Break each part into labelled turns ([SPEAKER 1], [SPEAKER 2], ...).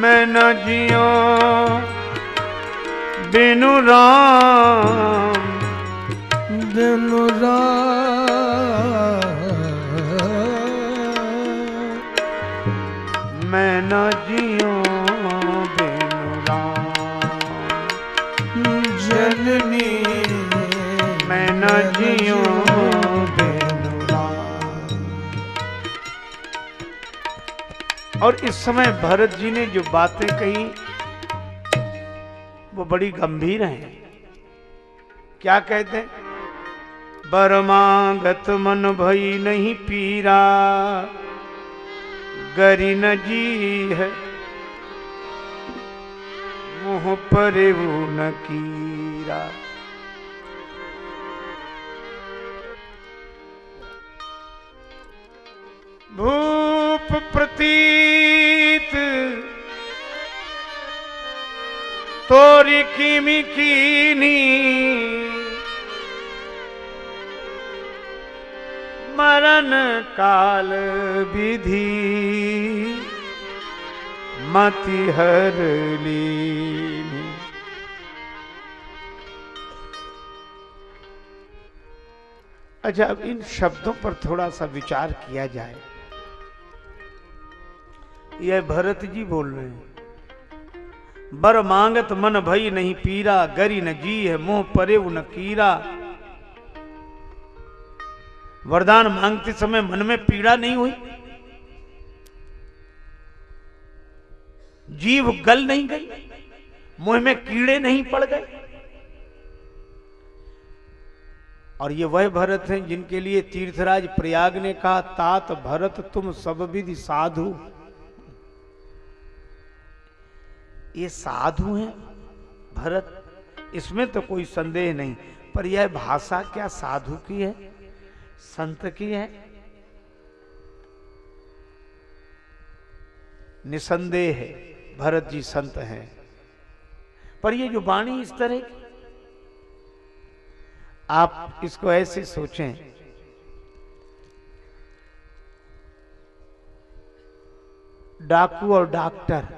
[SPEAKER 1] मैं न जियो बिनु राम
[SPEAKER 2] दिन
[SPEAKER 1] मैं इस समय भरत जी ने जो बातें कही, वो बड़ी गंभीर हैं। क्या कहते हैं? बरमागत मन भई नहीं पीरा, गरी न जी है मुँह पर न कीरा। भूप प्रतीत। तोरी कीमी कीनी। मरण काल विधि। मति हर अच्छा अब इन शब्दों पर थोड़ा सा विचार किया जाए। यह भरत जी बोल रहे हैं। बर मांगत मन भई नहीं पीरा, गरी न जी है मुँह परे न कीरा। वरदान मांगते समय मन में पीड़ा नहीं हुई। जीव गल नहीं गई, मुँह में कीड़े नहीं पड़ गए। और ये वह भरत हैं जिनके लिए तीर्थराज प्रयाग ने कहा, तात भरत तुम सब विधि साधु। ये साधु हैं, भरत, इसमें तो कोई संदेह नहीं, पर यह भाषा क्या साधु की है? संत की है? निसंदेह है, भरत जी संत हैं। पर ये जो वाणी इस तरह की, आप इसको ऐसे सोचें। डाकू और डॉक्टर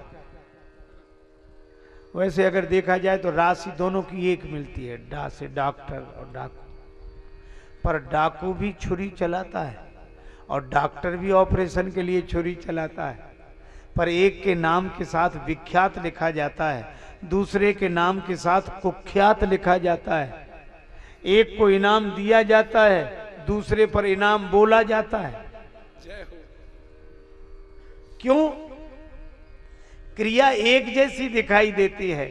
[SPEAKER 1] वैसे अगर देखा जाए तो राशि दोनों की एक मिलती है, डा से डॉक्टर और डाकू। पर डाकू भी छुरी चलाता है और डॉक्टर भी ऑपरेशन के लिए छुरी चलाता है। पर एक के नाम के साथ विख्यात लिखा जाता है, दूसरे के नाम के साथ कुख्यात लिखा जाता है। एक को इनाम दिया जाता है, दूसरे पर इनाम बोला जाता है। क्यों? क्रिया एक जैसी दिखाई देती है,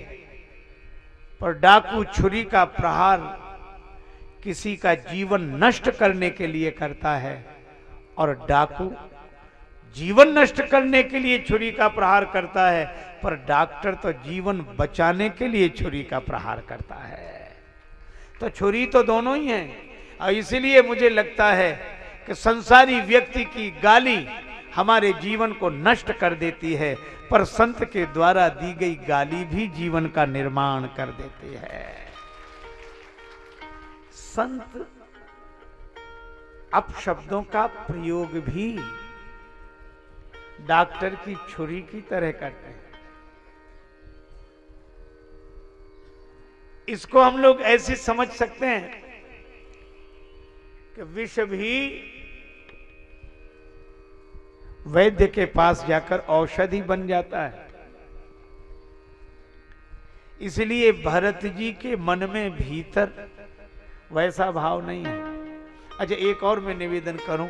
[SPEAKER 1] पर डाकू छुरी का प्रहार किसी का जीवन नष्ट करने के लिए करता है, और डाकू जीवन नष्ट करने के लिए छुरी का प्रहार करता है, पर डॉक्टर तो जीवन बचाने के लिए छुरी का प्रहार करता है। तो छुरी तो दोनों ही हैं, और इसीलिए मुझे लगता है कि संसारी व्यक्ति की गाली हमारे जीवन को नष्ट कर देती है पर संत के द्वारा दी गई गाली भी जीवन का निर्माण कर देती है। संत अपशब्दों का प्रयोग भी डॉक्टर की छुरी की तरह करते हैं। इसको हम लोग ऐसे समझ सकते हैं कि विष भी वैद्य के पास जाकर औषधि बन जाता है। इसलिए भरत जी के मन में भीतर वैसा भाव नहीं है। अच्छा एक और मैं निवेदन करूँ।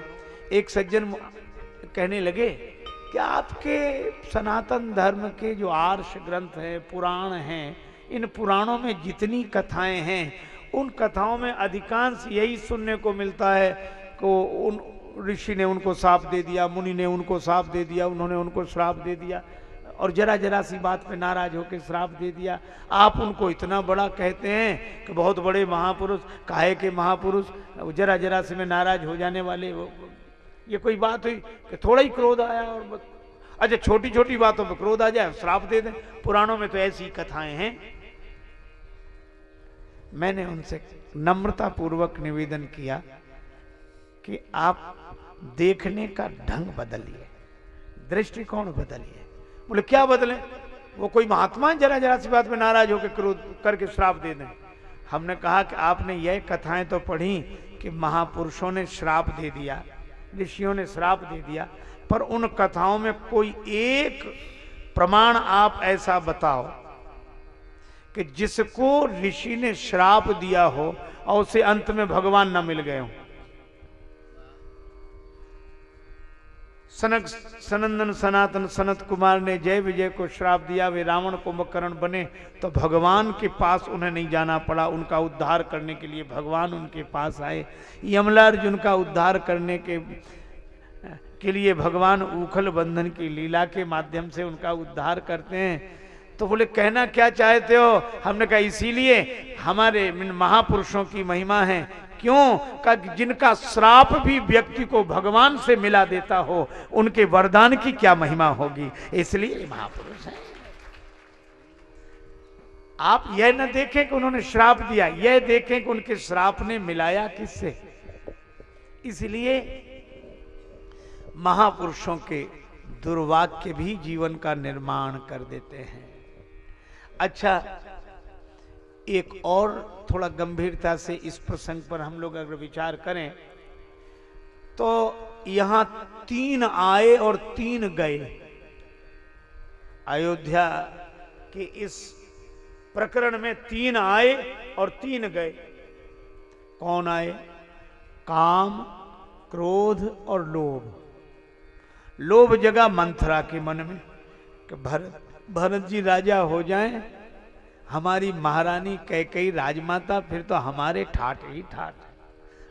[SPEAKER 1] एक सज्जन कहने लगे कि आपके सनातन धर्म के जो आर्ष ग्रंथ हैं, पुराण हैं, इन पुराणों में जितनी कथाएँ हैं, उन कथाओं में अधिकांश यही सुनने को मिलता है को उन ऋषि ने उनको साफ़ दे दिया, मुनि ने उनको साफ़ दे दिया, उन्होंने उनको श्राप दे दिया और जरा जरा सी बात पे नाराज़ होकर श्राप दे दिया। आप उनको इतना बड़ा कहते हैं कि बहुत बड़े महापुरुष, काहे के महापुरुष जरा जरा से में नाराज़ हो जाने वाले, वो, ये कोई बात हुई कि थोड़ा ही क्रोध आया और बस अच्छा छोटी छोटी बातों पर क्रोध आ जाए, श्राप दे दें। पुराणों में तो ऐसी कथाएँ हैं। मैंने उनसे नम्रता पूर्वक निवेदन किया कि आप देखने का ढंग बदलिए, दृष्टिकोण बदलिए। बोले, क्या बदले? वो कोई महात्मा जरा जरा सी बात में नाराज़ होकर क्रोध करके श्राप दे दें। हमने कहा कि आपने यह कथाएँ तो पढ़ी कि महापुरुषों ने श्राप दे दिया, ऋषियों ने श्राप दे दिया, पर उन कथाओं में कोई एक प्रमाण आप ऐसा बताओ कि जिसको ऋषि ने श्राप दिया हो और उसे अंत में भगवान न मिल गए हो। सनक, सनंदन सनातन सनत कुमार ने जय विजय को श्राप दिया, वे रावण कुंभकर्ण बने तो भगवान के पास उन्हें नहीं जाना पड़ा। उनका उद्धार करने के लिए भगवान उनके पास आए। यमलार्जुन का उद्धार करने के के लिए भगवान उखल बंधन की लीला के माध्यम से उनका उद्धार करते हैं। तो बोले, कहना क्या चाहते हो? हमने कहा, इसीलिए हमारे महापुरुषों की महिमा है क्यों? का जिनका श्राप भी व्यक्ति को भगवान से मिला देता हो, उनके वरदान की क्या महिमा होगी? इसलिए महापुरुष है। आप यह न देखें कि उन्होंने श्राप दिया, यह देखें कि उनके श्राप ने मिलाया किससे? इसलिए महापुरुषों के दुर्वाक्य भी जीवन का निर्माण कर देते हैं। अच्छा एक और थोड़ा गंभीरता से इस प्रसंग पर हम लोग अगर विचार करें तो यहाँ तीन आए और तीन गए। अयोध्या के इस प्रकरण में तीन आए और तीन गए। कौन आए? काम, क्रोध और लोभ। लोभ जगा मंथरा के मन में कि भरत भरत जी राजा हो जाएँ हमारी महारानी कह कई राजमाता, फिर तो हमारे ठाट ही ठाट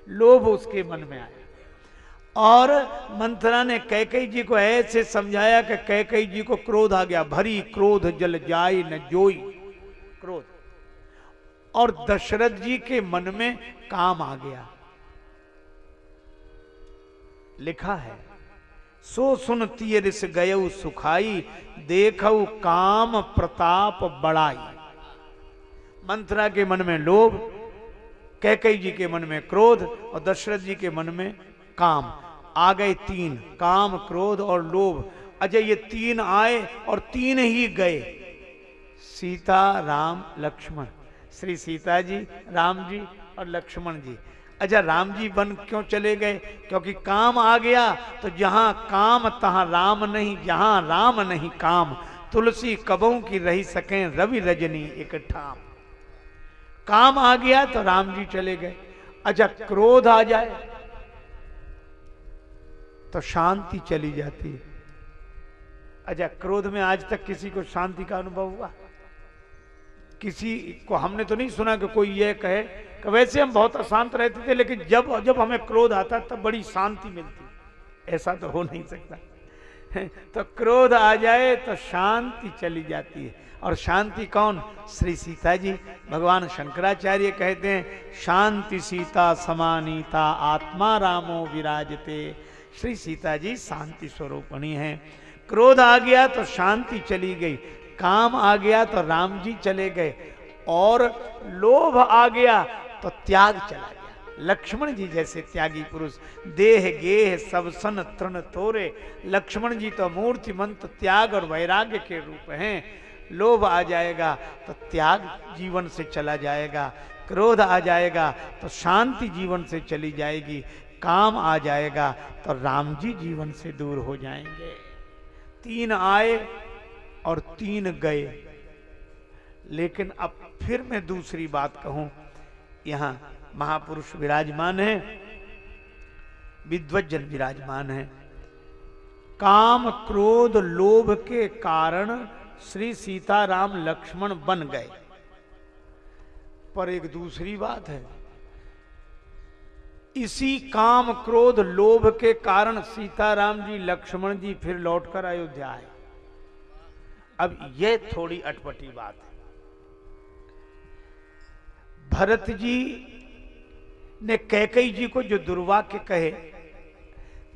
[SPEAKER 1] लोभ उसके मन में आया। और मंथरा ने कैकई जी को ऐसे समझाया कि कैकई जी को क्रोध आ गया। भरी क्रोध, जल जाय न जोई। क्रोध। और दशरथ जी के मन में काम आ गया। लिखा है, सो सुन तीरिस गय सुखाई, देखऊ काम प्रताप बड़ाई। मंत्रा के मन में लोभ, कैकई जी के मन में क्रोध और दशरथ जी के मन में काम। आ गए तीन, काम, क्रोध और लोभ। अजय, ये तीन आए और तीन ही गए। सीता, राम, लक्ष्मण। श्री सीता जी, राम जी और लक्ष्मण जी। अच्छा राम जी वन क्यों चले गए? क्योंकि काम आ गया तो जहाँ काम, तहां राम नहीं, जहाँ राम नहीं काम। तुलसी कबों की रही सकें रवि रजनी एक ठाम काम आ गया तो राम जी चले गए। अच्छा क्रोध आ जाए तो शांति चली जाती है। अच्छा क्रोध में आज तक किसी को शांति का अनुभव हुआ? किसी को हमने तो नहीं सुना कि कोई यह कहे कि वैसे हम बहुत अशांत रहते थे, लेकिन जब जब हमें क्रोध आता तब बड़ी शांति मिलती। ऐसा तो हो नहीं सकता। तो क्रोध आ जाए तो शांति चली जाती है। और शांति कौन? श्री सीता जी। भगवान शंकराचार्य कहते हैं, शांति सीता समानीता, आत्मा रामो विराजते। श्री सीता जी शांति स्वरूपणी है। क्रोध आ गया तो शांति चली गई। काम आ गया तो राम जी चले गए। और लोभ आ गया तो त्याग चला गया। लक्ष्मण जी जैसे त्यागी पुरुष, देह गेह सब सन तृण तोरे। लक्ष्मण जी तो मूर्तिमंत, त्याग और वैराग्य के रूप हैं। लोभ आ जाएगा तो त्याग जीवन से चला जाएगा, क्रोध आ जाएगा तो शांति जीवन से चली जाएगी, काम आ जाएगा तो राम जी जीवन से दूर हो जाएँगे। तीन आए और तीन गए। लेकिन अब फिर मैं दूसरी बात कहूँ, यहाँ महापुरुष विराजमान है विद्वजन विराजमान है। काम, क्रोध, लोभ के कारण श्री सीताराम लक्ष्मण बन गए। पर एक दूसरी बात है, इसी काम क्रोध लोभ के कारण सीताराम जी लक्ष्मण जी फिर लौटकर अयोध्या आए। अब यह थोड़ी अटपटी बात है। भरत जी ने कैकई जी को जो दुर्वाक्य कहे,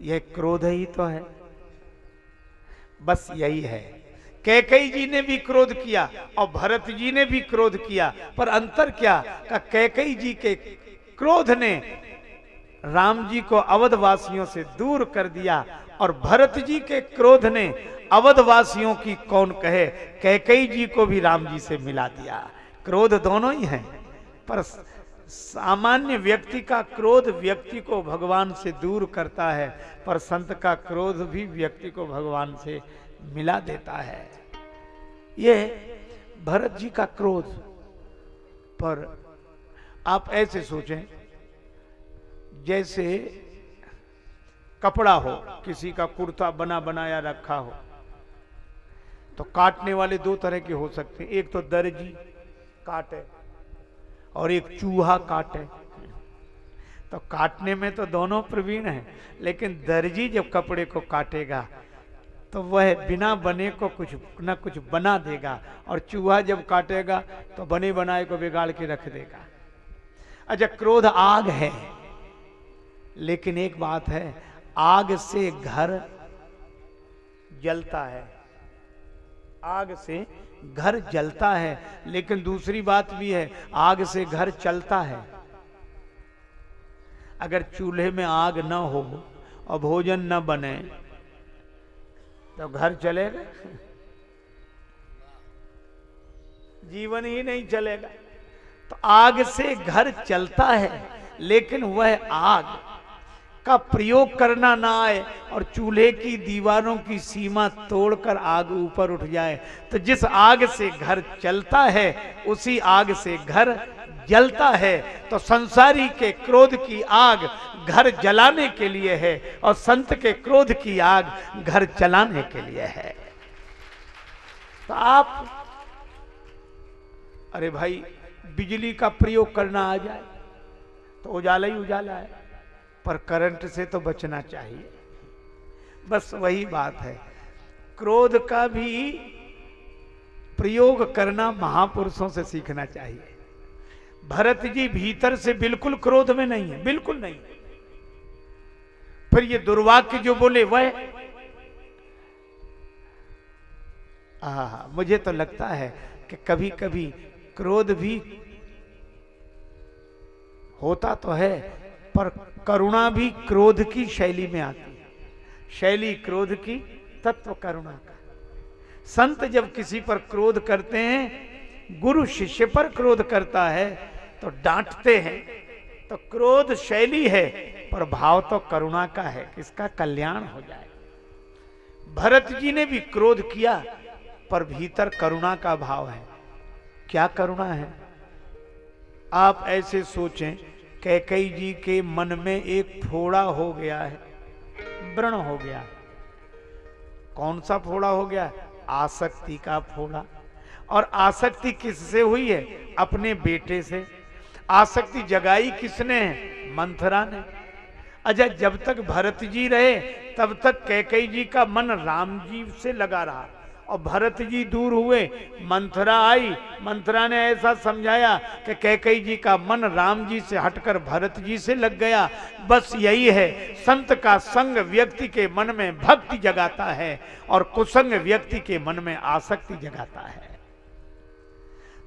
[SPEAKER 1] यह क्रोध ही तो है, बस यही है। कैकई जी ने भी क्रोध किया और भरत जी ने भी क्रोध किया। पर अंतर क्या? का कैकई जी के क्रोध ने राम जी को अवधवासियों से दूर कर दिया और भरत जी के क्रोध ने अवधवासियों की कौन कहे? कैकई जी को भी राम जी से मिला दिया। क्रोध दोनों ही हैं, पर सामान्य व्यक्ति का क्रोध व्यक्ति को भगवान से दूर करता है, पर संत का क्रोध भी व्यक्ति को भगवान से मिला देता है। यह भरत जी का क्रोध पर आप ऐसे सोचें, जैसे कपड़ा हो, किसी का कुर्ता बना बनाया रखा हो तो काटने वाले दो तरह के हो सकते हैं। एक तो दर्जी काटे और एक चूहा काटे तो काटने में तो दोनों प्रवीण हैं, लेकिन दर्जी जब कपड़े को काटेगा तो वह बिना बने को कुछ न कुछ बना देगा और चूहा जब काटेगा तो बने बनाए को बिगाड़ के रख देगा। अच्छा क्रोध आग है, लेकिन एक बात है, आग से घर जलता है। आग से घर जलता है, लेकिन दूसरी बात भी है, आग से घर चलता है। अगर चूल्हे में आग न हो और भोजन न बने तो घर चलेगा जीवन ही नहीं चलेगा। तो आग से घर चलता है, लेकिन वह आग का प्रयोग करना ना आए और चूल्हे की दीवारों की सीमा तोड़कर आग ऊपर उठ जाए। तो जिस आग से घर चलता है, उसी आग से घर जलता है। तो संसारी के क्रोध की आग घर जलाने के लिए है और संत के क्रोध की आग घर जलाने के लिए है। तो आप, अरे भाई, बिजली का प्रयोग करना आ जाए तो उजाला ही उजाला है, पर करंट से तो बचना चाहिए। बस वही बात है, क्रोध का भी प्रयोग करना महापुरुषों से सीखना चाहिए। भरत जी भीतर से बिल्कुल क्रोध में नहीं है, बिल्कुल नहीं फिर ये दुर्वाक्य जो बोले वह? आ, मुझे तो लगता है कि कभी कभी क्रोध भी होता तो है पर करुणा भी क्रोध की शैली में आती है। शैली क्रोध की तत्व करुणा का। संत जब किसी पर क्रोध करते हैं गुरु शिष्य पर क्रोध करता है तो डांटते हैं तो क्रोध शैली है। पर भाव तो करुणा का है किसका कल्याण हो जाए। भरत जी ने भी क्रोध किया, पर भीतर करुणा का भाव है। क्या करुणा है? आप ऐसे सोचें, कैकई जी के मन में एक फोड़ा हो गया है, व्रण हो गया है। कौन सा फोड़ा हो गया? आसक्ति का फोड़ा। और आसक्ति किससे हुई है? अपने बेटे से। आसक्ति जगाई किसने? है मंथरा ने। अच्छा जब तक भरत जी रहे, तब तक कैकई जी का मन राम जी से लगा रहा। और भरत जी दूर हुए, मंथरा आई। मंथरा ने ऐसा समझाया कि कैकई जी का मन राम जी से हटकर भरत जी से लग गया। बस यही है, संत का संग व्यक्ति के मन में भक्ति जगाता है और कुसंग व्यक्ति के मन में आसक्ति जगाता है।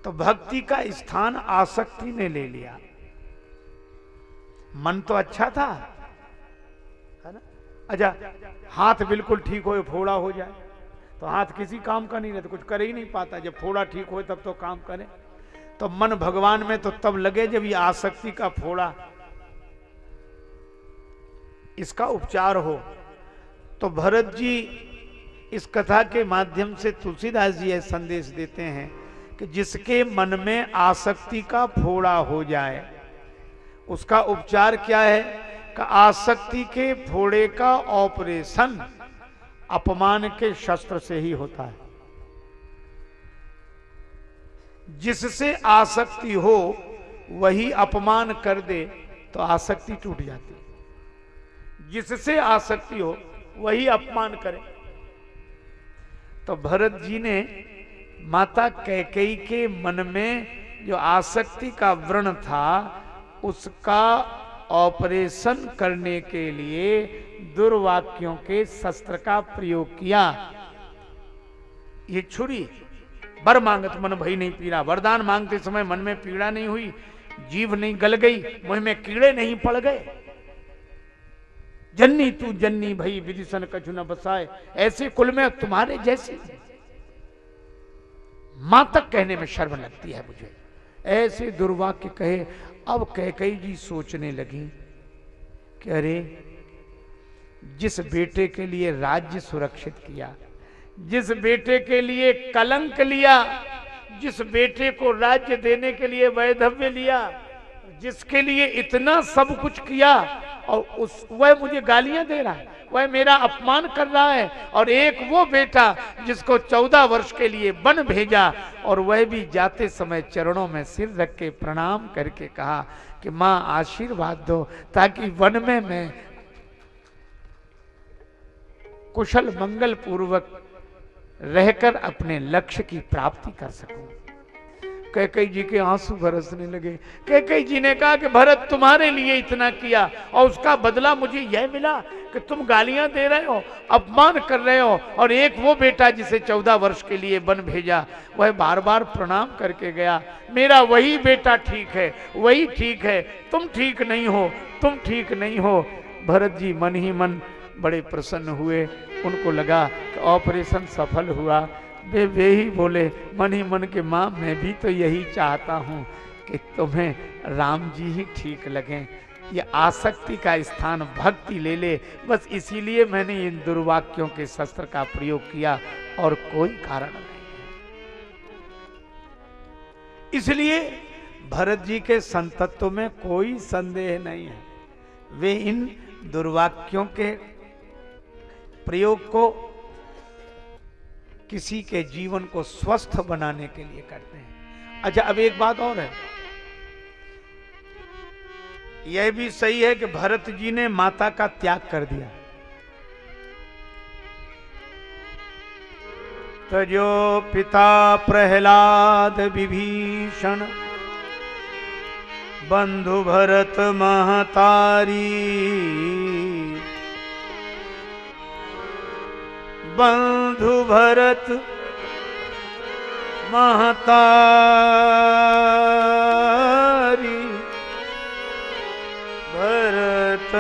[SPEAKER 1] तो भक्ति का स्थान आसक्ति ने ले लिया। मन तो अच्छा था अच्छा हाथ बिल्कुल ठीक हो, फोड़ा हो जाए। तो हाथ किसी काम का नहीं रहता, कुछ कर ही नहीं पाता। जब फोड़ा ठीक हो, तब तो काम करे। तो मन भगवान में तो तब लगे जब ये आसक्ति का फोड़ा। इसका उपचार हो। तो भरत जी इस कथा के माध्यम से तुलसीदास जी यह संदेश देते हैं कि जिसके मन में आसक्ति का फोड़ा हो जाए, उसका उपचार क्या है? आसक्ति के फोड़े का ऑपरेशन अपमान के शस्त्र से ही होता है। जिससे आसक्ति हो, वही अपमान कर दे तो आसक्ति टूट जाती जिससे आसक्ति हो, वही अपमान करे। तो भरत जी ने माता कैकई के मन में जो आसक्ति का व्रण था, उसका ऑपरेशन करने के लिए दुर्वाक्यों के शस्त्र का प्रयोग किया। ये छुरी, बर मांगत मन भई नहीं पीड़ा। वरदान मांगते समय मन में पीड़ा नहीं हुई। जीव नहीं गल गई, मुँह में कीड़े नहीं पड़ गए। जन्नी तू जन्नी भई विदिशन कछु न बसाए। ऐसे कुल में तुम्हारे जैसे। माँ तक कहने में शर्म लगती है मुझे। ऐसे दुर्वाक्य कहे अब कैकई जी सोचने लगी कि अरे, जिस बेटे के लिए राज्य सुरक्षित किया, जिस बेटे के लिए कलंक लिया, जिस बेटे को राज्य देने के लिए वैधव्य लिया, जिसके लिए इतना सब कुछ किया, और उस, वह मुझे गालियाँ दे रहा है। वह मेरा अपमान कर रहा है और एक वो बेटा जिसको चौदह वर्ष के लिए बन भेजा और वह भी जाते समय चरणों में सिर रख के प्रणाम करके कहा कि माँ, आशीर्वाद दो ताकि वन में मैं कुशल मंगल पूर्वक रहकर अपने लक्ष्य की प्राप्ति कर सकूँ। कैकई जी के आँसू बरसने लगे। कैकई जी ने कहा कि भरत तुम्हारे लिए इतना किया और उसका बदला मुझे यह मिला कि तुम गालियाँ दे रहे हो, अपमान कर रहे हो और एक वो बेटा जिसे चौदह वर्ष के लिए बन भेजा, वह बार बार प्रणाम करके गया। मेरा वही बेटा ठीक है, वही ठीक है, तुम ठीक नहीं हो, तुम ठीक नहीं हो। भरत जी मन ही मन बड़े प्रसन्न हुए। उनको लगा कि ऑपरेशन सफल हुआ। वे वे ही बोले, मन ही मन के माँ, मैं भी तो यही चाहता हूँ कि तुम्हें राम जी ही ठीक लगें। ये आसक्ति का स्थान, भक्ति ले ले। बस इसीलिए मैंने इन दुर्वाक्यों के शस्त्र का प्रयोग किया और कोई कारण नहीं इसलिए भरत जी के संतत्व में कोई संदेह नहीं है। वे इन दुर्वाक्यों के प्रयोग को किसी के जीवन को स्वस्थ बनाने के लिए करते हैं। अच्छा अब एक बात और है। यह भी सही है कि भरत जी ने माता का त्याग कर दिया। तजो पिता प्रहलाद विभीषण, बंधु भरत महतारी। बंधु भरत महतारी भरत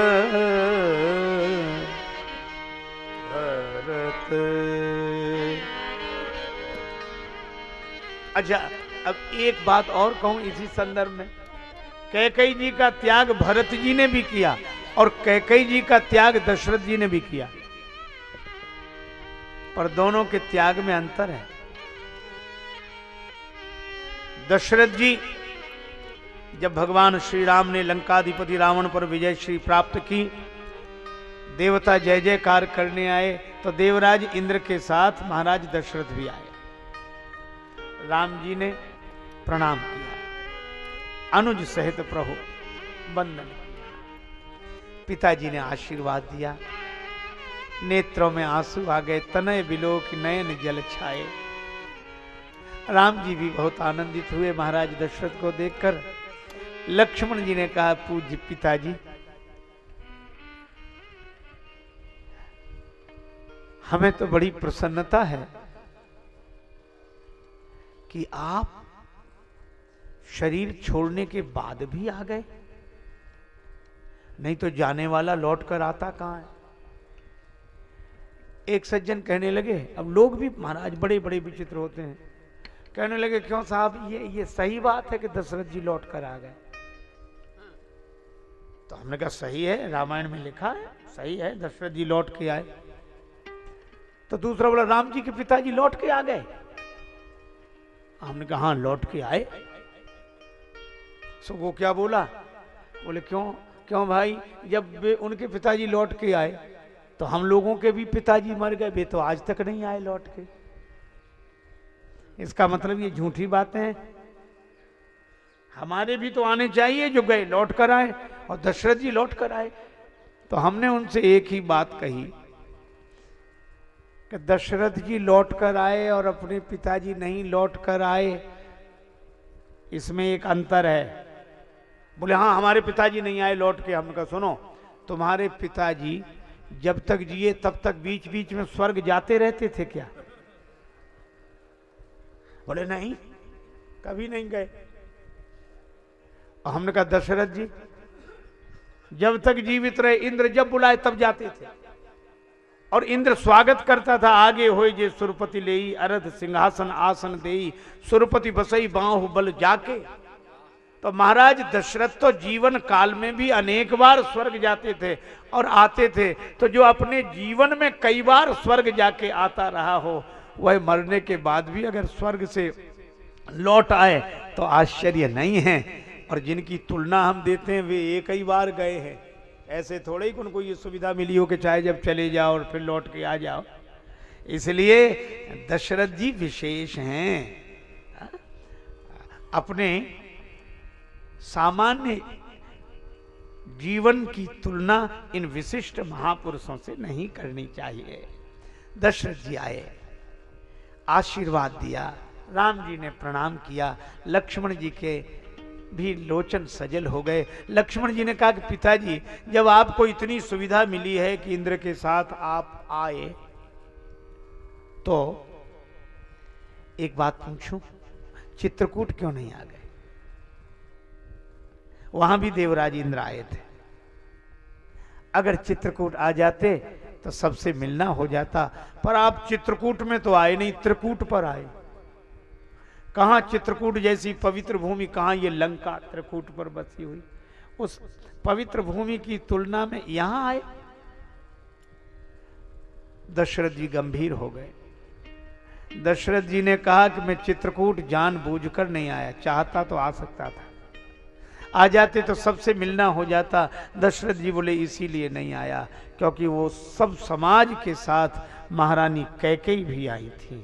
[SPEAKER 1] भरत। अच्छा अब एक बात और कहूँ इसी संदर्भ में। कैकई जी का त्याग भरत जी ने भी किया और कैकई जी का त्याग दशरथ जी ने भी किया। पर दोनों के त्याग में अंतर है। दशरथ जी, जब भगवान श्री राम ने लंकाधिपति रावण पर विजय श्री प्राप्त की, देवता जय जयकार करने आए तो देवराज इंद्र के साथ महाराज दशरथ भी आए। राम जी ने प्रणाम किया। अनुज सहित प्रभु, वंदन किया। पिताजी ने आशीर्वाद दिया। नेत्रों में आँसू आ गए, तनय बिलो की नयन जल छाए। राम जी भी बहुत आनंदित हुए, महाराज दशरथ को देखकर। लक्ष्मण जी ने कहा, पूज्य पिताजी, हमें तो बड़ी प्रसन्नता है कि आप शरीर छोड़ने के बाद भी आ गए। नहीं तो जाने वाला लौट कर आता कहाँ है? एक सज्जन कहने लगे, अब लोग भी महाराज बड़े बड़े विचित्र होते हैं। कहने लगे, क्यों साहब, ये ये सही बात है कि दशरथ जी लौट कर आ गए? तो हमने कहा, सही है, रामायण में लिखा है, सही है, दशरथ जी लौट के आए। तो दूसरा बोला, राम जी के पिताजी लौट के आ गए? हमने कहा हाँ लौट के आए। सो वो क्या बोला? बोले, क्यों क्यों भाई, जब उनके पिताजी लौट के आए तो हम लोगों के भी पिताजी मर गए, वे तो आज तक नहीं आए लौट के। इसका मतलब ये झूठी बातें हैं। हमारे भी तो आने चाहिए जो गए, लौट कर आए और दशरथ जी लौट कर आए। तो हमने उनसे एक ही बात कही कि दशरथ जी लौट कर आए और अपने पिताजी नहीं लौट कर आए। इसमें एक अंतर है। बोले हाँ हमारे पिताजी नहीं आए, लौट के। हमने कहा, सुनो, तुम्हारे पिताजी जब तक जिए, तब तक बीच बीच में स्वर्ग जाते रहते थे क्या? बोले, नहीं, कभी नहीं गए। हमने कहा, दशरथ जी, जब तक जीवित रहे, इंद्र जब बुलाए, तब जाते थे। और इंद्र स्वागत करता था, आगे हो जे सुरपति ले, अरध सिंहासन आसन दे सुरपति बसई बाहु बल जाके। तो महाराज, दशरथ तो जीवन काल में भी अनेक बार स्वर्ग जाते थे और आते थे। तो जो अपने जीवन में कई बार स्वर्ग जाके आता रहा हो, वह मरने के बाद भी अगर स्वर्ग से लौट आए तो आश्चर्य नहीं है। और जिनकी तुलना हम देते हैं, वे एक ही बार गए हैं। ऐसे थोड़े ही उनको ये सुविधा मिली हो कि चाहे जब चले जाओ और फिर लौट के आ जाओ। इसलिए दशरथ जी विशेष हैं? अपने सामान्य जीवन की तुलना इन विशिष्ट महापुरुषों से नहीं करनी चाहिए। दशरथ जी आए, आशीर्वाद दिया, राम जी ने प्रणाम किया, लक्ष्मण जी के भी लोचन सजल हो गए। लक्ष्मण जी ने कहा कि पिताजी, जब आपको इतनी सुविधा मिली है कि इंद्र के साथ आप आए तो एक बात पूछूँ, चित्रकूट क्यों नहीं आ गए? वहाँ भी देवराज इंद्र आए थे। अगर चित्रकूट आ जाते तो सबसे मिलना हो जाता। पर आप चित्रकूट में तो आए नहीं, त्रिकूट पर आए। कहा चित्रकूट जैसी पवित्र भूमि, कहाँ ये लंका त्रिकूट पर बसी हुई? उस पवित्र भूमि की तुलना में यहाँ आए। दशरथ जी गंभीर हो गए। दशरथ जी ने कहा कि मैं चित्रकूट जान बूझकर नहीं आया, चाहता तो आ सकता था। आ जाते तो सबसे मिलना हो जाता। दशरथ जी बोले, इसीलिए नहीं आया, क्योंकि वो सब समाज के साथ महारानी कैकई भी आई थी।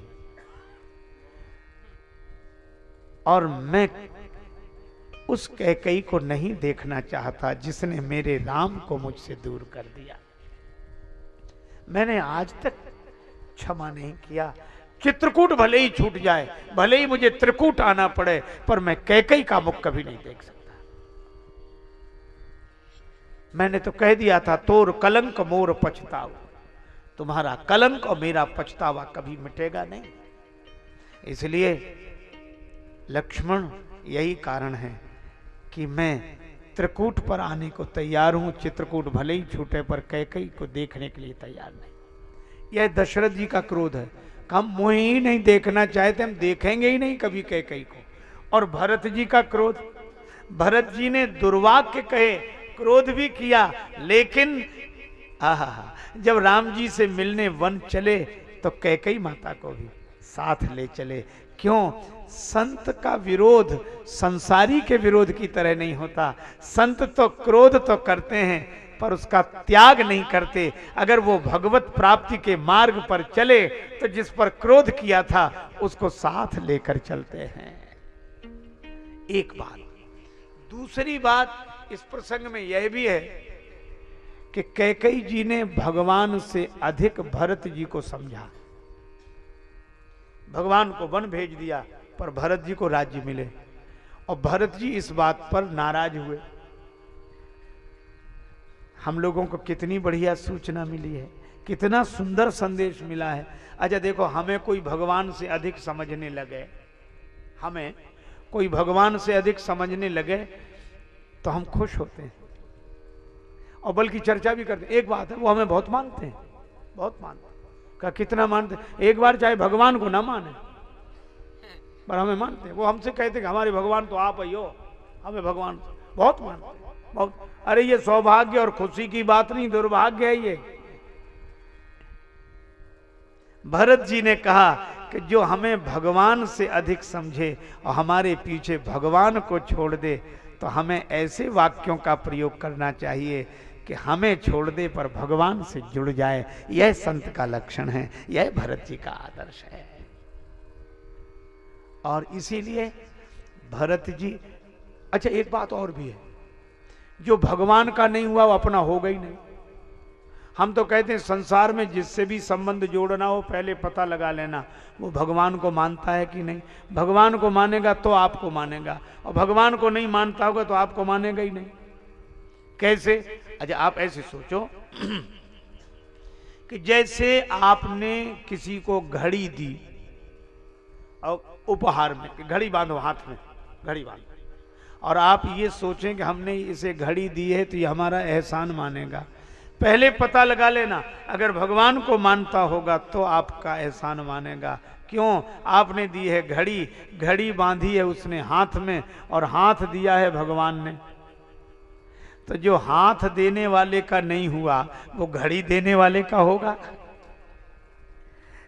[SPEAKER 1] और मैं उस कैकई को नहीं देखना चाहता जिसने मेरे राम को मुझसे दूर कर दिया। मैंने आज तक क्षमा नहीं किया। चित्रकूट भले ही छूट जाए, भले ही मुझे त्रिकूट आना पड़े, पर मैं कैकई का मुख कभी नहीं देख सकता। मैंने तो कह दिया था, तोर कलंक मोर पछताओ। तुम्हारा कलंक और मेरा पछतावा कभी मिटेगा नहीं। इसलिए लक्ष्मण, यही कारण है कि मैं त्रिकूट पर आने को तैयार हूँ। चित्रकूट भले ही छूटे, पर कैकई को देखने के लिए तैयार नहीं। यह दशरथ जी का क्रोध है हम मुझे ही नहीं देखना चाहते, हम देखेंगे ही नहीं कभी कैकई को। और भरत जी का क्रोध, भरत जी ने दुर्वाक्य कहे क्रोध भी किया, लेकिन, आहा, जब राम जी से मिलने वन चले तो कैकई माता को भी साथ ले चले। क्यों? संत का विरोध संसारी के विरोध की तरह नहीं होता। संत तो क्रोध तो करते हैं, पर उसका त्याग नहीं करते। अगर वो भगवत प्राप्ति के मार्ग पर चले तो जिस पर क्रोध किया था, उसको साथ लेकर चलते हैं। एक बात, दूसरी बात इस प्रसंग में यह भी है कि कैकई जी ने भगवान से अधिक भरत जी को समझा। भगवान को वन भेज दिया, पर भरत जी को राज्य मिले। और भरत जी इस बात पर नाराज़ हुए। हम लोगों को कितनी बढ़िया सूचना मिली है, कितना सुंदर संदेश मिला है। अच्छा देखो, हमें कोई भगवान से अधिक समझने लगे। हमें कोई भगवान से अधिक समझने लगे तो हम खुश होते हैं। और बल्कि चर्चा भी करते एक बात है, वो हमें बहुत मानते हैं। बहुत मानते हैं। का कितना मानते एक बार चाहे भगवान को ना माने, पर हमें मानते हैं। वो हमसे कहते कि हमारे भगवान तो आप ही हो। हमें भगवान बहुत मानते बहुत। अरे, ये सौभाग्य और खुशी की बात नहीं, दुर्भाग्य है ये। भरत जी ने कहा कि जो हमें भगवान से अधिक समझे और हमारे पीछे भगवान को छोड़ दे तो हमें ऐसे वाक्यों का प्रयोग करना चाहिए कि हमें छोड़ दे पर भगवान से जुड़ जाए। यह संत का लक्षण है, यह भरत जी का आदर्श है। और इसीलिए भरत जी अच्छा एक बात और भी है, जो भगवान का नहीं हुआ वो अपना होगा ही नहीं। हम तो कहते हैं संसार में जिससे भी संबंध जोड़ना हो, पहले पता लगा लेना। वो भगवान को मानता है कि नहीं? भगवान को मानेगा तो आपको मानेगा। और भगवान को नहीं मानता होगा तो आपको मानेगा ही नहीं। कैसे? अच्छा आप ऐसे सोचो कि जैसे आपने किसी को घड़ी दी, और उपहार में घड़ी बांधो, हाथ में, घड़ी बांधो। और आप ये सोचें कि हमने इसे घड़ी दी है तो ये हमारा एहसान मानेगा। पहले पता लगा लेना। अगर भगवान को मानता होगा तो आपका एहसान मानेगा। क्यों? आपने दी है घड़ी। घड़ी बांधी है उसने हाथ में और हाथ दिया है भगवान ने। तो जो हाथ देने वाले का नहीं हुआ, वो घड़ी देने वाले का होगा?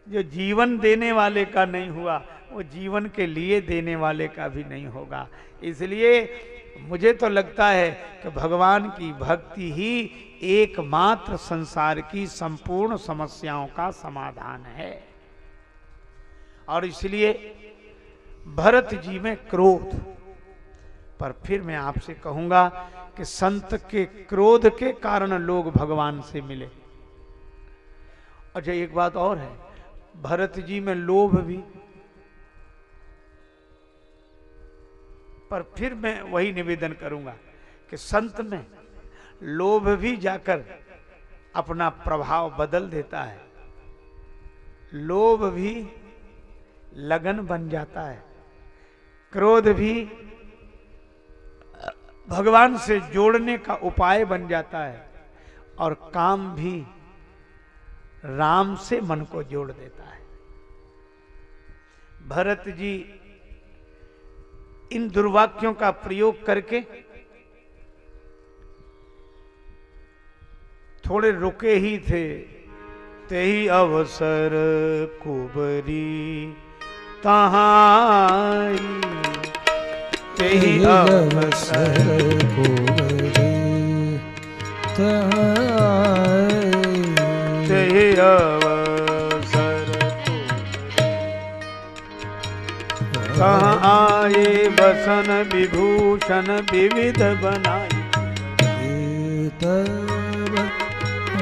[SPEAKER 1] जो जीवन देने वाले का नहीं हुआ, वो जीवन के लिए देने वाले का भी नहीं होगा। इसलिए मुझे तो लगता है कि भगवान की भक्ति ही एकमात्र संसार की संपूर्ण समस्याओं का समाधान है। और इसलिए भरत जी में क्रोध। पर फिर मैं आपसे कहूँगा कि संत के क्रोध के कारण लोग भगवान से मिले। अच्छा एक बात और है, भरत जी में लोभ भी। पर फिर मैं वही निवेदन करूँगा कि संत में लोभ भी जाकर अपना प्रभाव बदल देता है। लोभ भी लगन बन जाता है। क्रोध भी भगवान से जोड़ने का उपाय बन जाता है और काम भी राम से मन को जोड़ देता है। भरत जी इन दुर्वाक्यों का प्रयोग करके थोड़े रुके ही थे। ते ही अवसर कुबरी तहाई। ते ही अवसर ते ही अवसर कहाँ आए बसन विभूषण विविध बनाई।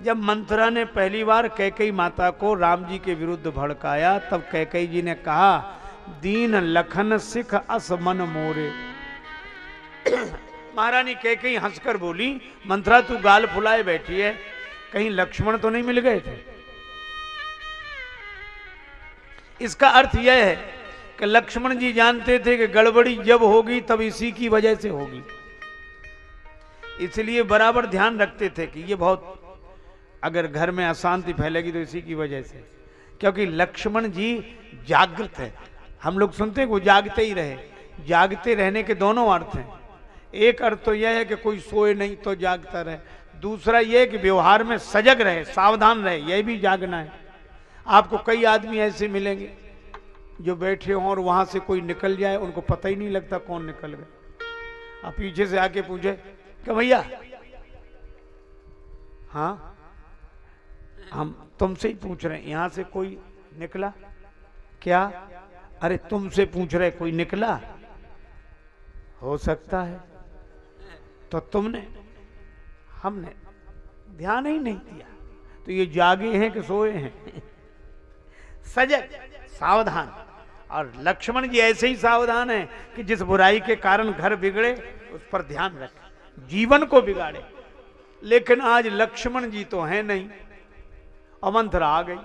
[SPEAKER 1] जब मंथरा ने पहली बार कैकई माता को राम जी के विरुद्ध भड़काया, तब कैकई जी ने कहा, दीन लखन सिख अस मन मोरे। महारानी कैकई हंसकर बोली, मंथरा, तू गाल फुलाए बैठी है, कहीं लक्ष्मण तो नहीं मिल गए थे? इसका अर्थ यह है कि लक्ष्मण जी जानते थे कि गड़बड़ी जब होगी, तब इसी की वजह से होगी। इसलिए बराबर ध्यान रखते थे कि ये बहुत अगर घर में अशांति फैलेगी तो इसी की वजह से। क्योंकि लक्ष्मण जी जागृत है। हम लोग सुनते हैं वो जागते ही रहे। जागते रहने के दोनों अर्थ हैं। एक अर्थ तो यह है कि कोई सोए नहीं तो जागता रहे। दूसरा यह कि व्यवहार में सजग रहे, सावधान रहे, यह भी जागना है। आपको कई आदमी ऐसे मिलेंगे जो बैठे हों और वहाँ से कोई निकल जाए, उनको पता ही नहीं लगता कौन निकल गए। आप पीछे से आके पूछे, क्या भैया? हाँ। हम तुमसे ही पूछ रहे हैं। यहाँ से कोई निकला? क्या? अरे तुमसे पूछ रहे कोई निकला? हो सकता है। तो तुमने, हमने ध्यान ही नहीं दिया। तो ये जागे हैं कि सोए हैं? सजग, सावधान। और लक्ष्मण जी ऐसे ही सावधान है कि जिस बुराई के कारण घर बिगड़े, उस पर ध्यान रखें। जीवन को बिगाड़े। लेकिन आज लक्ष्मण जी तो हैं नहीं। अमंथरा आ गई।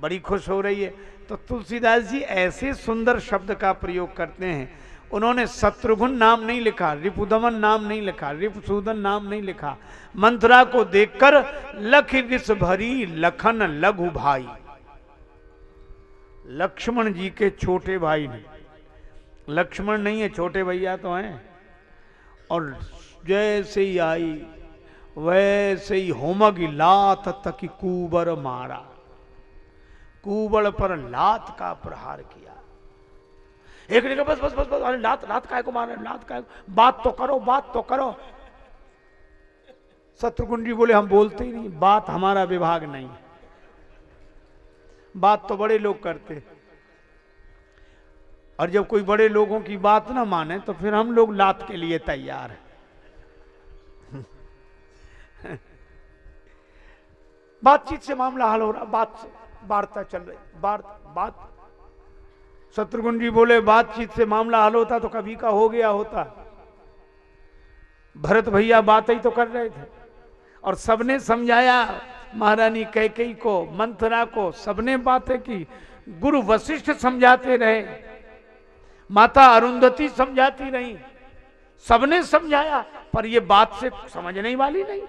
[SPEAKER 1] बड़ी खुश हो रही है। तो तुलसीदास जी ऐसे सुंदर शब्द का प्रयोग करते हैं। उन्होंने शत्रुघ्न नाम नहीं लिखा, रिपुदमन नाम नहीं लिखा, रिपुसूदन नाम नहीं लिखा। मंथरा को देखकर लख विष भरी लखन लघु भाई। लक्ष्मण जी के छोटे भाई ने। लक्ष्मण नहीं है, छोटे भैया तो हैं। और जैसे ही आई वैसे ही होमगी लात तक कुबर मारा। कुबड़ पर लात का प्रहार किया। एक ने कहा, बस बस बस बस, अरे लात लात काय को मारे, लात काय को बात तो करो, बात तो करो। शत्रुघ्न जी बोले, हम बोलते ही नहीं, बात हमारा विभाग नहीं बात तो बड़े लोग करते और जब कोई बड़े लोगों की बात ना माने तो फिर हम लोग लात के लिए तैयार हैं। बातचीत से मामला हल हो रहा, बात से, वार्ता चल रही, बात बात। शत्रुघ्न जी बोले, बातचीत से मामला हल होता तो कभी का हो गया होता। भरत भैया बात ही तो कर रहे थे। और सबने समझाया, महारानी कैकई को, मंथरा को, सबने बातें की। गुरु वशिष्ठ समझाते रहे, माता अरुंधति समझाती रही। सबने समझाया, पर ये बात से समझने वाली नहीं।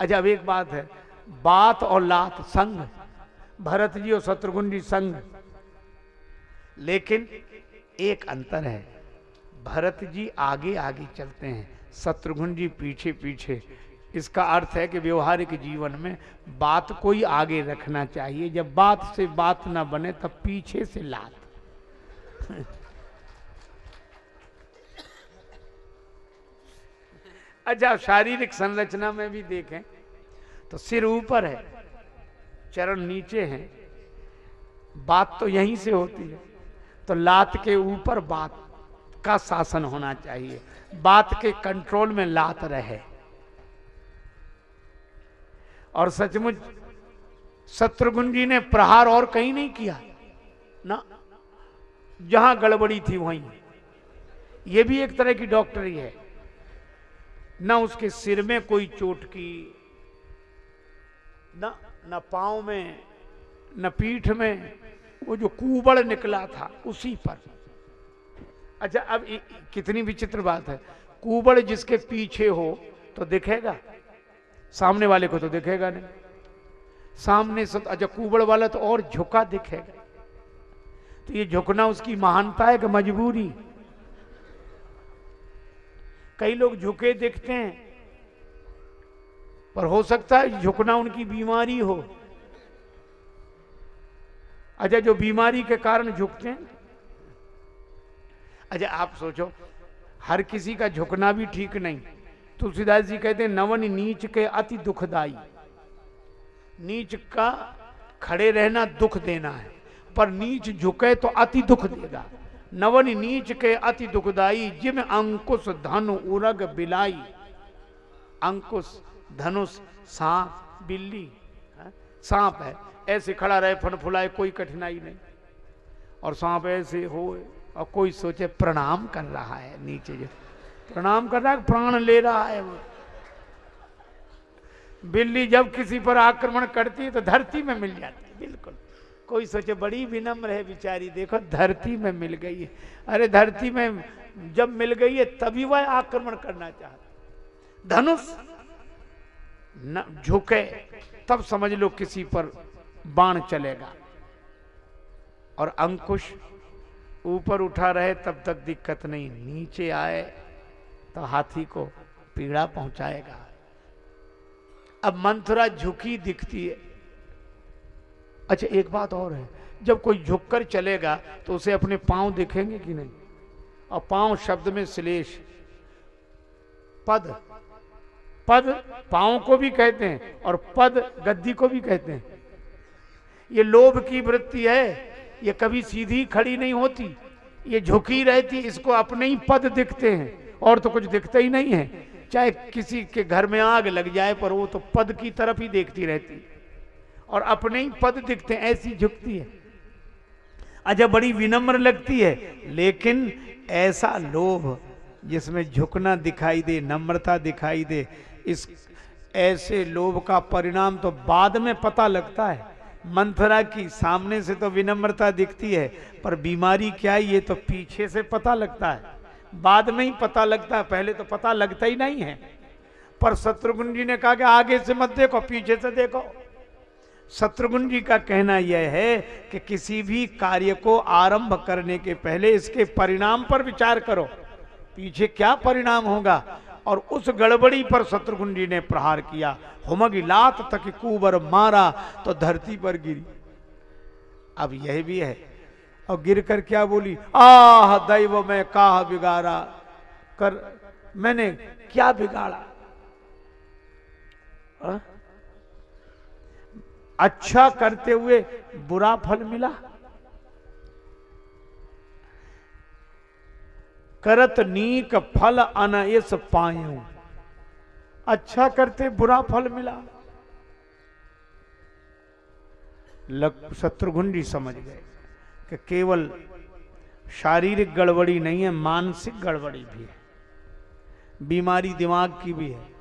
[SPEAKER 1] अच्छा अब एक बात है। बात और लात संग भरत जी और शत्रुघ्न जी संग। लेकिन एक अंतर है भरत जी आगे आगे चलते हैं, शत्रुघ्न जी पीछे पीछे। इसका अर्थ है कि व्यवहारिक जीवन में बात कोई आगे रखना चाहिए। जब बात से बात ना बने, तब पीछे से लात। अच्छा शारीरिक संरचना में भी देखें तो सिर ऊपर है, चरण नीचे हैं, बात तो यहीं से होती है तो लात के ऊपर बात का शासन होना चाहिए, बात के कंट्रोल में लात रहे। और सचमुच, शत्रुघ्न जी ने प्रहार और कहीं नहीं किया, ना, जहाँ गड़बड़ी थी वहीं। यह भी एक तरह की डॉक्टरी है। ना उसके सिर में कोई चोट की न न पाँव में, न पीठ में, वो जो कुबड़ निकला था उसी पर। अच्छा अब कितनी विचित्र बात है। कुबड़ जिसके पीछे हो तो दिखेगा? सामने वाले को तो दिखेगा नहीं। सामने से अच्छा कुबड़ वाला तो और झुका दिखेगा। तो ये झुकना उसकी महानता है कि मजबूरी? कई लोग झुके देखते हैं, पर हो सकता है झुकना उनकी बीमारी हो। अच्छा जो बीमारी के कारण झुकते हैं अच्छा आप सोचो, हर किसी का झुकना भी ठीक नहीं। तुलसीदास जी कहते हैं, नवन नीच के अति दुखदाई। नीच का खड़े रहना दुख देना है, पर नीच झुके तो अति दुख देगा। नवन नीच के अति दुखदाई, जिम अंकुश धनु उरग बिलाई। अंकुश धनुष सांप, बिल्ली सांप है। ऐसे खड़ा रहे फन फुलाए कोई कठिनाई नहीं। और सांप ऐसे हो और कोई सोचे, प्रणाम कर रहा है नीचे जो। प्रणाम कर रहा है, प्राण ले रहा है वो। बिल्ली जब किसी पर आक्रमण करती है तो धरती में मिल जाती है, बिल्कुल। कोई सोचे बड़ी विनम्र है बिचारी, देखो धरती में मिल गई है। अरे धरती में जब मिल गई है, तभी वह आक्रमण करना चाहता धनुष झुके, तब समझ लो किसी पर बाण चलेगा। और अंकुश ऊपर उठा रहे, तब तक दिक्कत नहीं, नीचे आए तो हाथी को पीड़ा पहुंचाएगा। अब मंथरा झुकी दिखती है। अच्छा एक बात और है। जब कोई झुककर चलेगा तो उसे अपने पाँव दिखेंगे कि नहीं? और पाँव शब्द में श्लेष। पद। पद पाँव को भी कहते हैं और पद गद्दी को भी कहते हैं। ये लोभ की वृत्ति है। ये कभी सीधी खड़ी नहीं होती। ये झुकी रहती, इसको अपने ही पद दिखते हैं। और तो कुछ दिखता ही नहीं है। चाहे किसी के घर में आग लग जाए, पर वो तो पद की तरफ़ ही देखती रहती। और अपने ही पद दिखते हैं, ऐसी झुकती है। अच्छा बड़ी विनम्र लगती है, लेकिन ऐसा लोभ जिसमें झुकना दिखाई दे, नम्रता दिखाई दे, इस ऐसे लोभ का परिणाम तो बाद में पता लगता है। मंथरा की सामने से तो विनम्रता दिखती है, पर बीमारी क्या है ये तो पीछे से पता लगता है। बाद में ही पता लगता है, पहले तो पता लगता ही नहीं है। पर शत्रुघ्न जी ने कहा कि आगे से मत देखो, पीछे से देखो। शत्रुघ्न जी का कहना यह है कि किसी भी कार्य को आरंभ करने के पहले इसके परिणाम पर विचार करो। पीछे क्या परिणाम होगा? और उस गड़बड़ी पर शत्रुघ्न जी ने प्रहार किया। हुमग लात तक कुबर मारा तो धरती पर गिरी। अब यह भी है। और गिर कर क्या बोली? आह, दैव में काह बिगाड़ा। कर, मैंने क्या बिगाड़ा? आ? अच्छा करते हुए बुरा फल मिला। करत नीक फल अनयस पायू। अच्छा करते बुरा फल मिला। लग शत्रुघ्न जी समझ गए कि केवल शारीरिक गड़बड़ी नहीं है, मानसिक गड़बड़ी भी है। बीमारी दिमाग की भी है।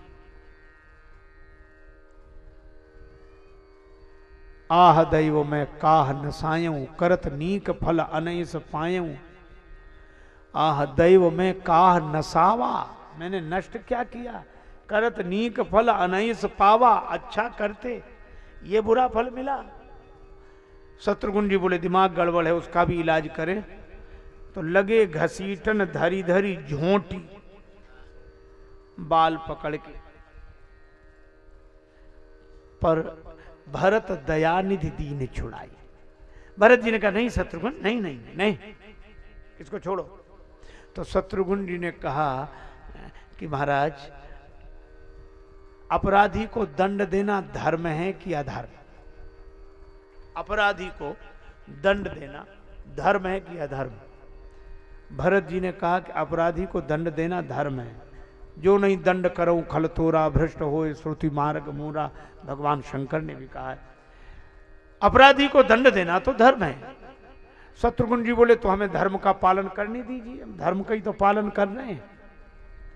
[SPEAKER 1] आह दैव, मैं काह नसायूं करत नीक फल अनैस पायूं आह दैव, में काह नसावा, मैंने नष्ट क्या किया? करत नीक फल अनैस पावा अच्छा करते, ये बुरा फल मिला। शत्रुघ्न जी बोले, दिमाग गड़बड़ है, उसका भी इलाज करें। तो लगे घसीटन धरी धरी झोंटी, बाल पकड़ के। पर भरत दयानिधि दीन छुड़ाई। भरत जी ने कहा, नहीं, शत्रुघ्न, नहीं नहीं नहीं इसको छोड़ो। तो शत्रुघ्न जी ने कहा कि महाराज, अपराधी को दंड देना धर्म है कि अधर्म? अपराधी को दंड देना धर्म है कि अधर्म? भरत जी ने कहा कि अपराधी को दंड देना धर्म है। जो नहीं दंड करो खलतोरा भ्रष्ट हो श्रुति मार्ग मूरा। भगवान शंकर ने भी कहा है, अपराधी को दंड देना तो धर्म है। शत्रुघ्न जी बोले तो हमें धर्म का पालन करने दीजिए। हम धर्म का ही तो पालन कर रहे हैं।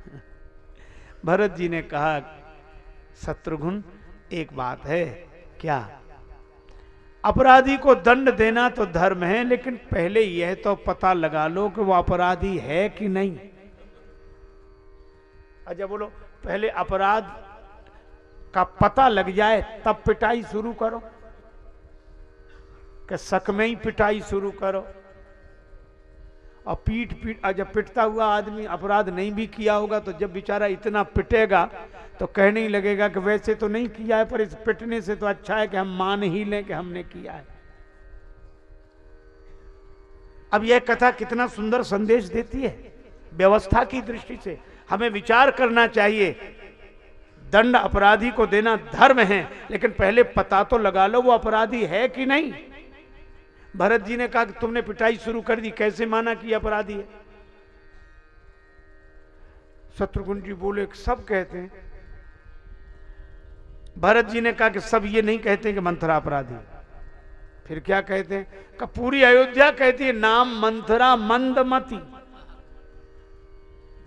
[SPEAKER 1] भरत जी ने कहा, शत्रुघ्न, एक बात है, क्या? अपराधी को दंड देना तो धर्म है, लेकिन पहले यह तो पता लगा लो कि वो अपराधी है कि नहीं। अच्छा बोलो, पहले अपराध का पता लग जाए, तब पिटाई शुरू करो। कि शक में ही पिटाई शुरू करो। और पीट पीट जब पिटता हुआ आदमी अपराध नहीं भी किया होगा तो जब बेचारा इतना पिटेगा तो कहने ही लगेगा कि वैसे तो नहीं किया है, पर इस पिटने से तो अच्छा है कि हम मान ही लें कि हमने किया है। अब यह कथा कितना सुंदर संदेश देती है, व्यवस्था की दृष्टि से। हमें विचार करना चाहिए। दंड अपराधी को देना धर्म है, लेकिन पहले पता तो लगा लो वो अपराधी है कि नहीं। भरत जी ने कहा कि तुमने पिटाई शुरू कर दी, कैसे माना कि अपराधी है? शत्रुघ्न जी बोले सब कहते हैं। भरत जी ने कहा कि सब ये नहीं कहते कि मंथरा अपराधी फिर क्या कहते हैं? पूरी अयोध्या कहती है, नाम मंथरा मंदमती।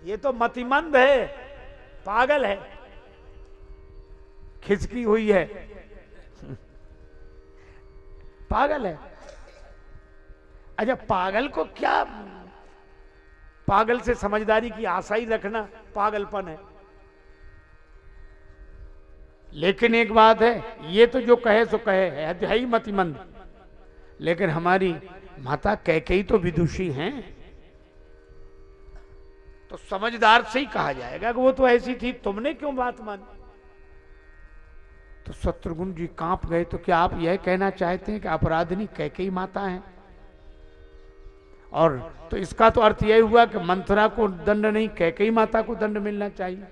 [SPEAKER 1] ये तो मतिमंद है, पागल है, खिसकी हुई है। पागल है। अच्छा पागल को क्या, पागल से समझदारी की आशा ही रखना पागलपन है। लेकिन एक बात है, ये तो जो कहे सो कहे है, ही मतिमंद। लेकिन हमारी माता कैकई तो विदुषी हैं। तो समझदार से ही कहा जाएगा कि वो तो ऐसी थी, तुमने क्यों बात मानी? तो शत्रुघ्न जी काँप गए तो क्या आप यह कहना चाहते हैं कि अपराधनी कैकई माता है? और तो इसका तो अर्थ यह हुआ कि मंथरा को दंड नहीं कैकई माता को दंड मिलना चाहिए।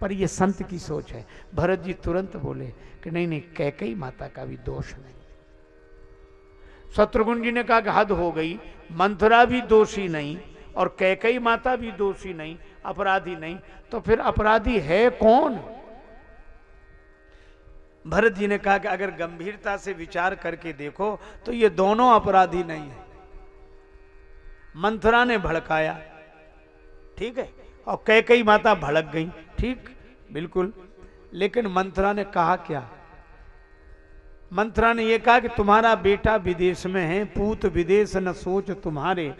[SPEAKER 1] पर यह संत की सोच है। भरत जी तुरंत बोले कि नहीं नहीं कैकई माता का भी दोष नहीं। शत्रुघ्न जी ने कहा कि हद हो गई, मंथरा भी दोषी नहीं और कैकई माता भी दोषी नहीं, अपराधी नहीं तो फिर अपराधी है कौन? भरत जी ने कहा कि अगर गंभीरता से विचार करके देखो तो ये दोनों अपराधी नहीं है। मंथरा ने भड़काया, ठीक है? और कैकई माता भड़क गई, ठीक, बिल्कुल। लेकिन मंथरा ने कहा क्या? मंथरा ने यह कहा कि तुम्हारा बेटा विदेश में है, पूत विदेश न सोच तुम्हारे।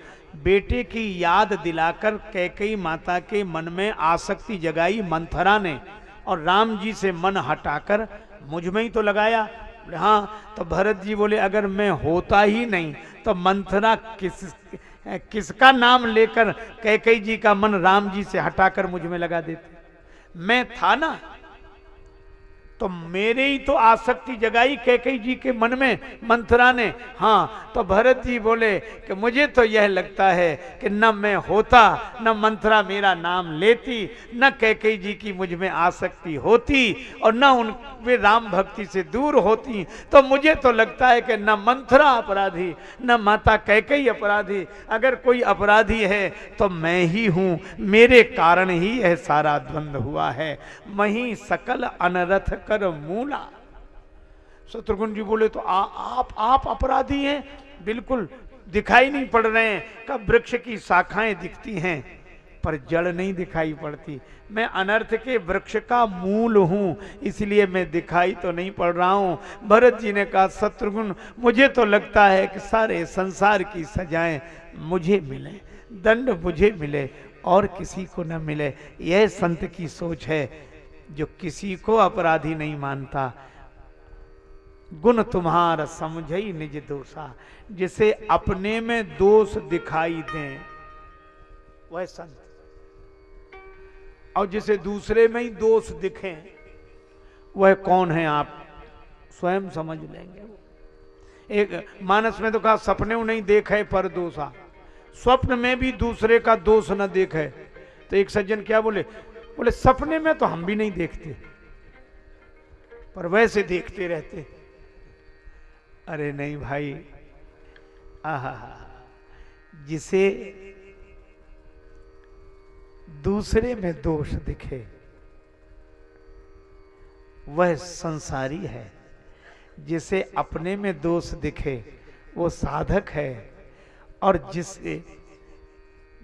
[SPEAKER 1] बेटे की याद दिलाकर कैकई माता के मन में आसक्ति जगाई मंथरा ने और राम जी से मन हटाकर मुझमें ही तो लगाया। हाँ तो भरत जी बोले, अगर मैं होता ही नहीं तो मंथरा किस, किसका नाम लेकर कैकई जी का मन राम जी से हटाकर मुझमें लगा देते? मैं था ना तो मेरे ही तो आसक्ति जगाई कैकई जी के मन में, मंथरा ने। हाँ तो भरत जी बोले कि मुझे तो यह लगता है कि न मैं होता, न मंथरा मेरा नाम लेती, न कैकई जी की मुझमें आसक्ति होती और न उन, वे राम भक्ति से दूर होती। तो मुझे तो लगता है कि न मंथरा अपराधी, न माता कैकई अपराधी। अगर कोई अपराधी है तो मैं ही हूँ। मेरे कारण ही यह सारा द्वंद हुआ है। मही सकल अनरथ कर मूला शत्रुघ्न जी बोले तो आ, आप आप अपराधी हैं। बिल्कुल दिखाई नहीं पड़ रहे हैं। कब वृक्ष की शाखाएँ दिखती हैं पर जड़ नहीं दिखाई पड़ती। मैं अनर्थ के वृक्ष का मूल हूँ इसलिए मैं दिखाई तो नहीं पड़ रहा हूँ। भरत जी ने कहा शत्रुघ्न मुझे तो लगता है कि सारे संसार की सजाएँ मुझे मिले दंड मुझे मिले और किसी को न मिले। यह संत की सोच है। जो किसी को अपराधी नहीं मानता। गुण तुम्हार ही निज दोषा। जिसे अपने में दोष दिखाई दें, वह संत। और जिसे दूसरे में ही दोष दिखे, वह कौन है आप? स्वयं समझ लेंगे। एक मानस में तो कहा, सपने नहीं देखे पर दोषा। स्वप्न में भी दूसरे का दोष न देखे। तो एक सज्जन क्या बोले बोले, सपने में तो हम भी नहीं देखते, पर वैसे देखते रहते। अरे नहीं भाई, आहा, जिसे दूसरे में दोष दिखे, वह संसारी है। जिसे अपने में दोष दिखे, वो साधक है, और जिसे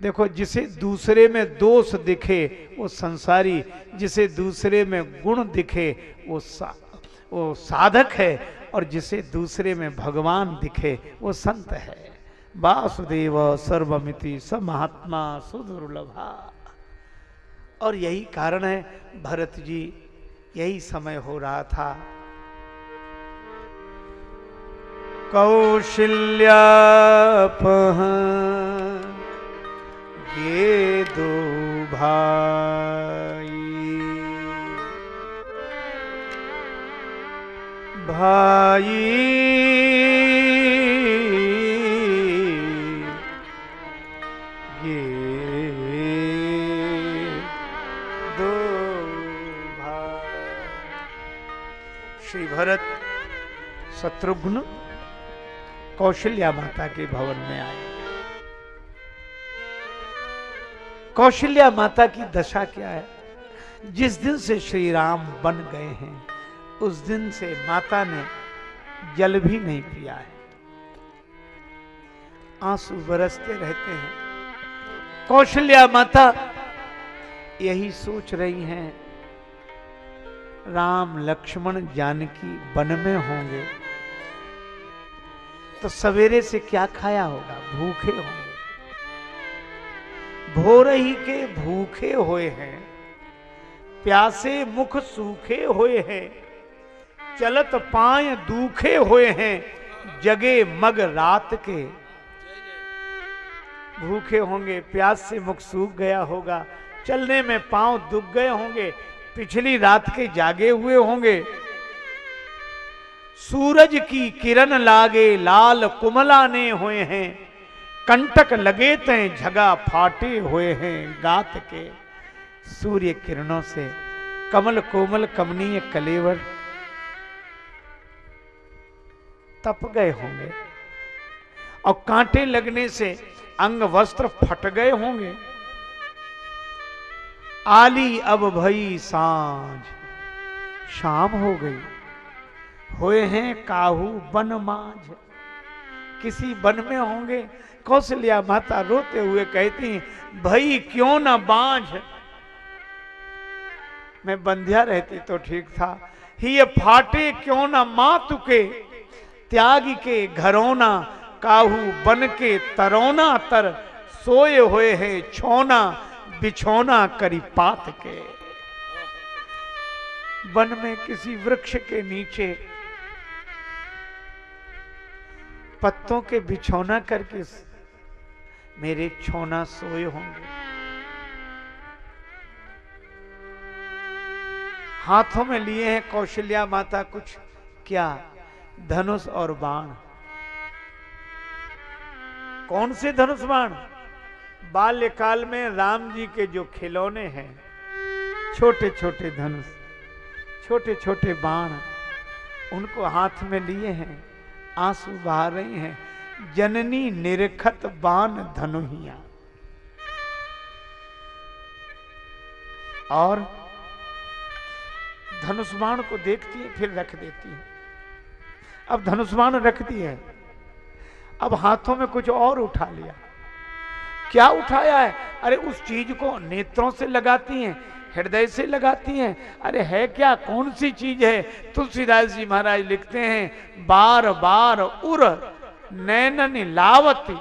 [SPEAKER 1] देखो जिसे दूसरे में दोष दिखे वो संसारी जिसे दूसरे में गुण दिखे वो सा, वो साधक है और जिसे दूसरे में भगवान दिखे वो संत है। वासुदेव सर्वमिति स महात्मा सुदुर्लभा। और यही कारण है भरत जी यही समय हो रहा था। कौशल्यापह ये दो भाई। भाई ये दो भाई। श्री भरत शत्रुघ्न कौशल्या माता के भवन में आए। कौशल्या माता की दशा क्या है? जिस दिन से श्री राम बन गए हैं, उस दिन से माता ने जल भी नहीं पिया है। आँसू बरसते रहते हैं। कौशल्या माता यही सोच रही हैं, राम लक्ष्मण जानकी वन में होंगे तो सवेरे से क्या खाया होगा? भूखे होंगे। भोर ही के भूखे हुए हैं, प्यासे मुख सूखे हुए हैं, चलत पाए दूखे हुए हैं, जगे मग रात के। भूखे होंगे, प्यास से मुख सूख गया होगा, चलने में पाँव दुख गए होंगे, पिछली रात के जागे हुए होंगे। सूरज की किरण लागे, लाल कुमलाने हुए हैं कंटक लगे ते झगा फाटे हुए हैं गात के। सूर्य किरणों से कमल कोमल कमनीय कलेवर तप गए होंगे और कांटे लगने से अंग वस्त्र फट गए होंगे। आली अब भई साँझ, शाम हो गई, हुए हैं काहू बन मांझ किसी वन में होंगे। कौशल्या माता रोते हुए कहती भई, क्यों ना बांझ? मैं बंध्या रहती तो ठीक था। ही ये फाटे क्यों ना माँ तुके त्याग के घरोना, काहू बन के तरोना तर, सोए हुए हैं छोना, बिछोना करी पात के। वन में किसी वृक्ष के नीचे पत्तों के बिछौना करके मेरे छोना सोए होंगे। हाथों में लिए हैं कौशल्या माता कुछ क्या, धनुष और बाण। कौन से धनुष बाण? बाल्यकाल में राम जी के जो खिलौने हैं छोटे छोटे धनुष छोटे छोटे बाण, उनको हाथ में लिए हैं। आँसू बहा रही हैं। जननी निरखत बाण धनुहिया। और धनुष को देखती है, फिर रख देती है। अब धनुष बाण रखती है। अब हाथों में कुछ और उठा लिया। क्या उठाया है? अरे उस चीज़ को नेत्रों से लगाती हैं। हृदय से लगाती हैं। अरे है क्या? कौन सी चीज़ है? तुलसीदास जी महाराज लिखते हैं, बार बार, उर, नैनन लावती।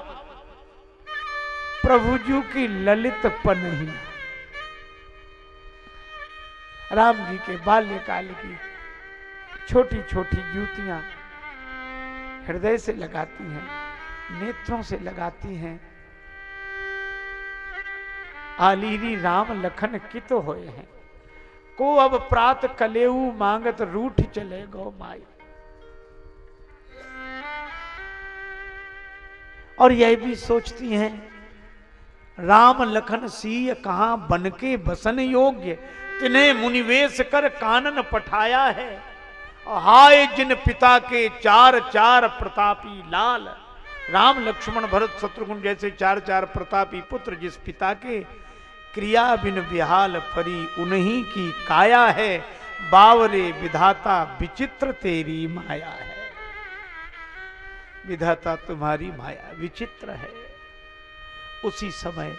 [SPEAKER 1] प्रभुजू की ललित पनही। राम जी के बाल्यकाल की छोटी छोटी जूतियाँ हृदय से लगाती हैं, नेत्रों से लगाती हैं आलीरी राम लखन कित होए हैं? को अब प्रात कलेऊ मांगत रूठ चले गो माई। और यह भी सोचती हैं, राम लखन सीय कहा बन के बसन योग्य? तिन्हें मुनिवेश कर कानन पठाया है। हाय जिन पिता के चार चार प्रतापी लाल। राम लक्ष्मण भरत शत्रुघ्न जैसे चार चार प्रतापी पुत्र जिस पिता के क्रिया बिन बिहाल परी, उन्हीं की काया है। बावरे विधाता विचित्र तेरी माया है। विधाता तुम्हारी माया विचित्र है। उसी समय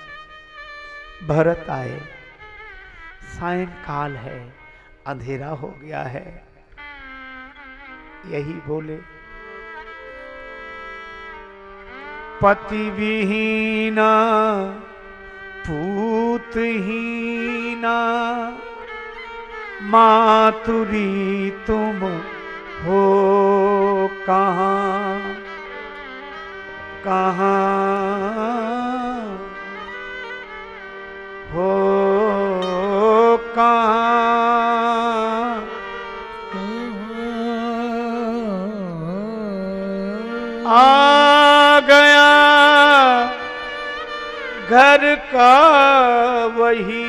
[SPEAKER 1] भरत आए। सायंकाल है, अंधेरा हो गया है। यही बोले, पति विहीना पूतहीना मातुरी तुम हो कहाँ कहाँ घर का वही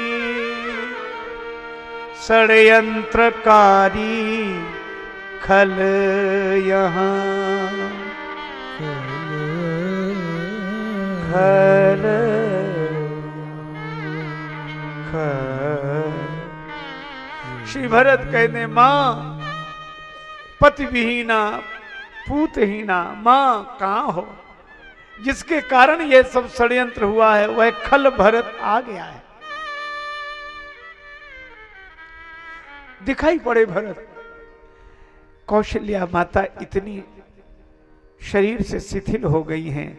[SPEAKER 1] षड्यंत्रकारी खल यहाँ। खल श्री भरत कहने, माँ, पति विहीना पूतहीना माँ, कहाँ हो? जिसके कारण यह सब षड्यंत्र हुआ है, वह खल भरत आ गया है। दिखाई पड़े भरत, कौशल्या माता इतनी शरीर से शिथिल हो गई हैं,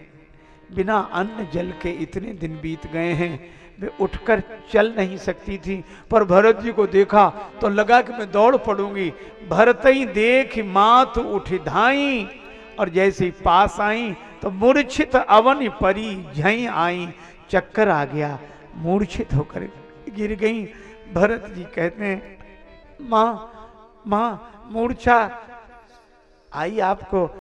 [SPEAKER 1] बिना अन्न जल के इतने दिन बीत गए हैं वे उठकर चल नहीं सकती थी, पर भरत जी को देखा तो लगा कि मैं दौड़ पड़ूँगी। भरत ही देख मात उठ धाई और जैसे ही पास आई तो मूर्छित अवन परी झई आई, चक्कर आ गया, मूर्छित होकर गिर गई। भरत जी कहते हैं, माँ माँ, मूर्छा, आई आपको।